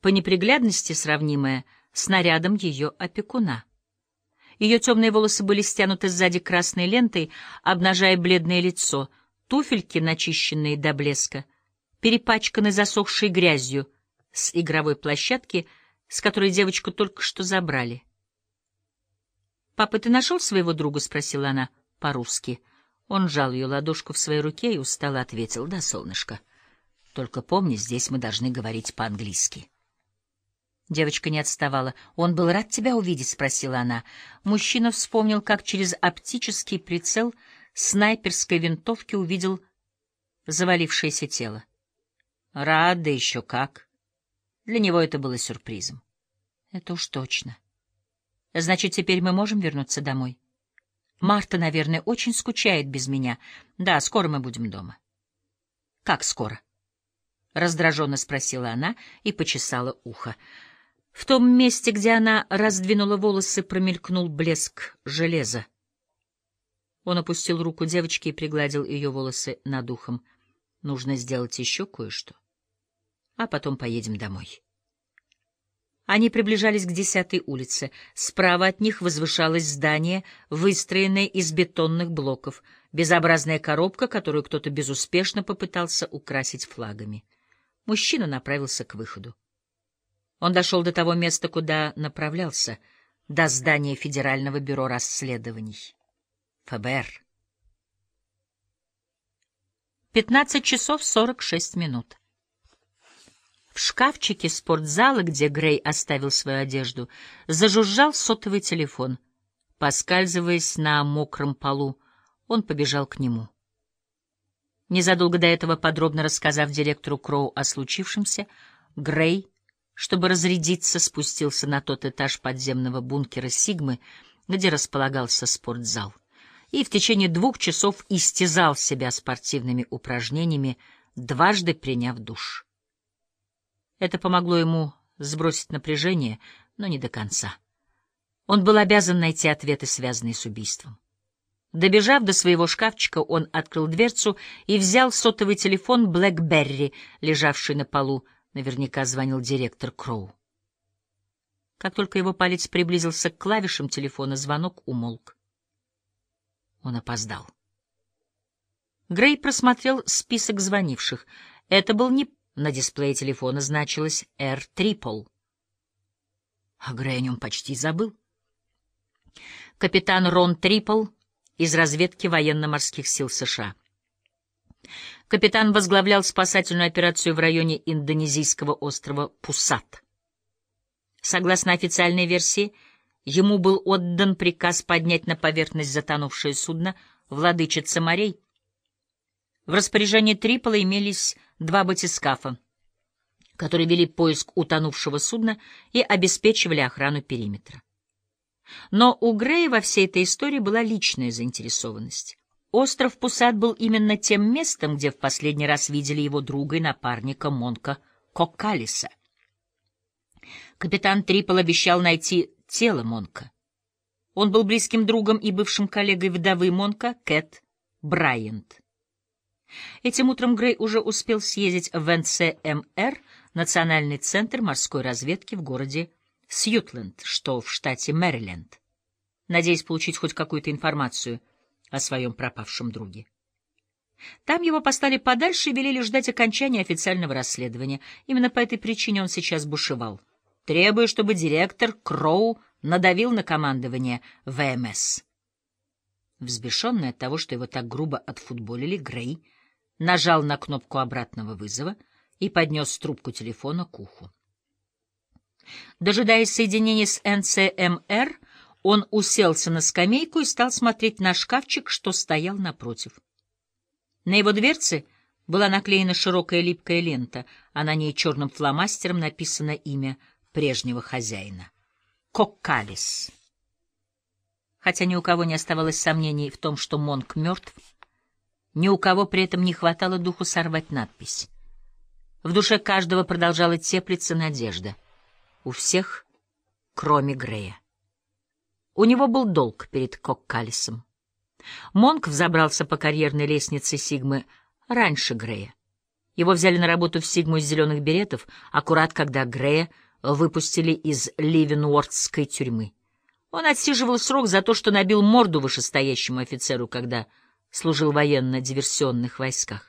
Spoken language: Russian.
по неприглядности сравнимая с нарядом ее опекуна. Ее темные волосы были стянуты сзади красной лентой, обнажая бледное лицо, туфельки, начищенные до блеска, перепачканы засохшей грязью с игровой площадки, с которой девочку только что забрали. «Папа, ты нашел своего друга?» — спросила она по-русски. Он сжал ее ладошку в своей руке и устало ответил. «Да, солнышко. Только помни, здесь мы должны говорить по-английски». Девочка не отставала. «Он был рад тебя увидеть?» — спросила она. Мужчина вспомнил, как через оптический прицел снайперской винтовки увидел завалившееся тело. Рад, да еще как. Для него это было сюрпризом. Это уж точно. Значит, теперь мы можем вернуться домой? Марта, наверное, очень скучает без меня. Да, скоро мы будем дома. Как скоро? Раздраженно спросила она и почесала ухо. В том месте, где она раздвинула волосы, промелькнул блеск железа. Он опустил руку девочки и пригладил ее волосы над ухом. Нужно сделать еще кое-что. А потом поедем домой. Они приближались к десятой улице. Справа от них возвышалось здание, выстроенное из бетонных блоков, безобразная коробка, которую кто-то безуспешно попытался украсить флагами. Мужчина направился к выходу. Он дошел до того места, куда направлялся, до здания Федерального бюро расследований. ФБР. 15 часов 46 минут. В шкафчике спортзала, где Грей оставил свою одежду, зажужжал сотовый телефон. Поскальзываясь на мокром полу, он побежал к нему. Незадолго до этого, подробно рассказав директору Кроу о случившемся, Грей чтобы разрядиться, спустился на тот этаж подземного бункера «Сигмы», где располагался спортзал, и в течение двух часов истязал себя спортивными упражнениями, дважды приняв душ. Это помогло ему сбросить напряжение, но не до конца. Он был обязан найти ответы, связанные с убийством. Добежав до своего шкафчика, он открыл дверцу и взял сотовый телефон BlackBerry, лежавший на полу, Наверняка звонил директор Кроу. Как только его палец приблизился к клавишам телефона, звонок умолк. Он опоздал. Грей просмотрел список звонивших. Это был не... На дисплее телефона значилось «Р. Трипл». А Грей о нем почти забыл. Капитан Рон Трипл из разведки военно-морских сил США. Капитан возглавлял спасательную операцию в районе индонезийского острова Пусат. Согласно официальной версии, ему был отдан приказ поднять на поверхность затонувшее судно «Владычица морей». В распоряжении Трипола имелись два батискафа, которые вели поиск утонувшего судна и обеспечивали охрану периметра. Но у Грея во всей этой истории была личная заинтересованность. Остров Пусат был именно тем местом, где в последний раз видели его друга и напарника Монка Коккалиса. Капитан Трипол обещал найти тело Монка. Он был близким другом и бывшим коллегой вдовы Монка, Кэт Брайант. Этим утром Грей уже успел съездить в НЦМР, Национальный центр морской разведки в городе Сьютленд, что в штате Мэриленд, надеясь получить хоть какую-то информацию — о своем пропавшем друге. Там его послали подальше и велели ждать окончания официального расследования. Именно по этой причине он сейчас бушевал, требуя, чтобы директор Кроу надавил на командование ВМС. Взбешенный от того, что его так грубо отфутболили, Грей нажал на кнопку обратного вызова и поднес трубку телефона к уху. Дожидаясь соединения с НЦМР, он уселся на скамейку и стал смотреть на шкафчик, что стоял напротив. На его дверце была наклеена широкая липкая лента, а на ней черным фломастером написано имя прежнего хозяина — Коккалис. Хотя ни у кого не оставалось сомнений в том, что Монк мертв, ни у кого при этом не хватало духу сорвать надпись. В душе каждого продолжала теплиться надежда. У всех, кроме Грея. У него был долг перед Коккалисом. Монк взобрался по карьерной лестнице Сигмы раньше Грея. Его взяли на работу в Сигму из зеленых беретов, аккурат когда Грея выпустили из Ливенуортской тюрьмы. Он отсиживал срок за то, что набил морду вышестоящему офицеру, когда служил военно-диверсионных войсках.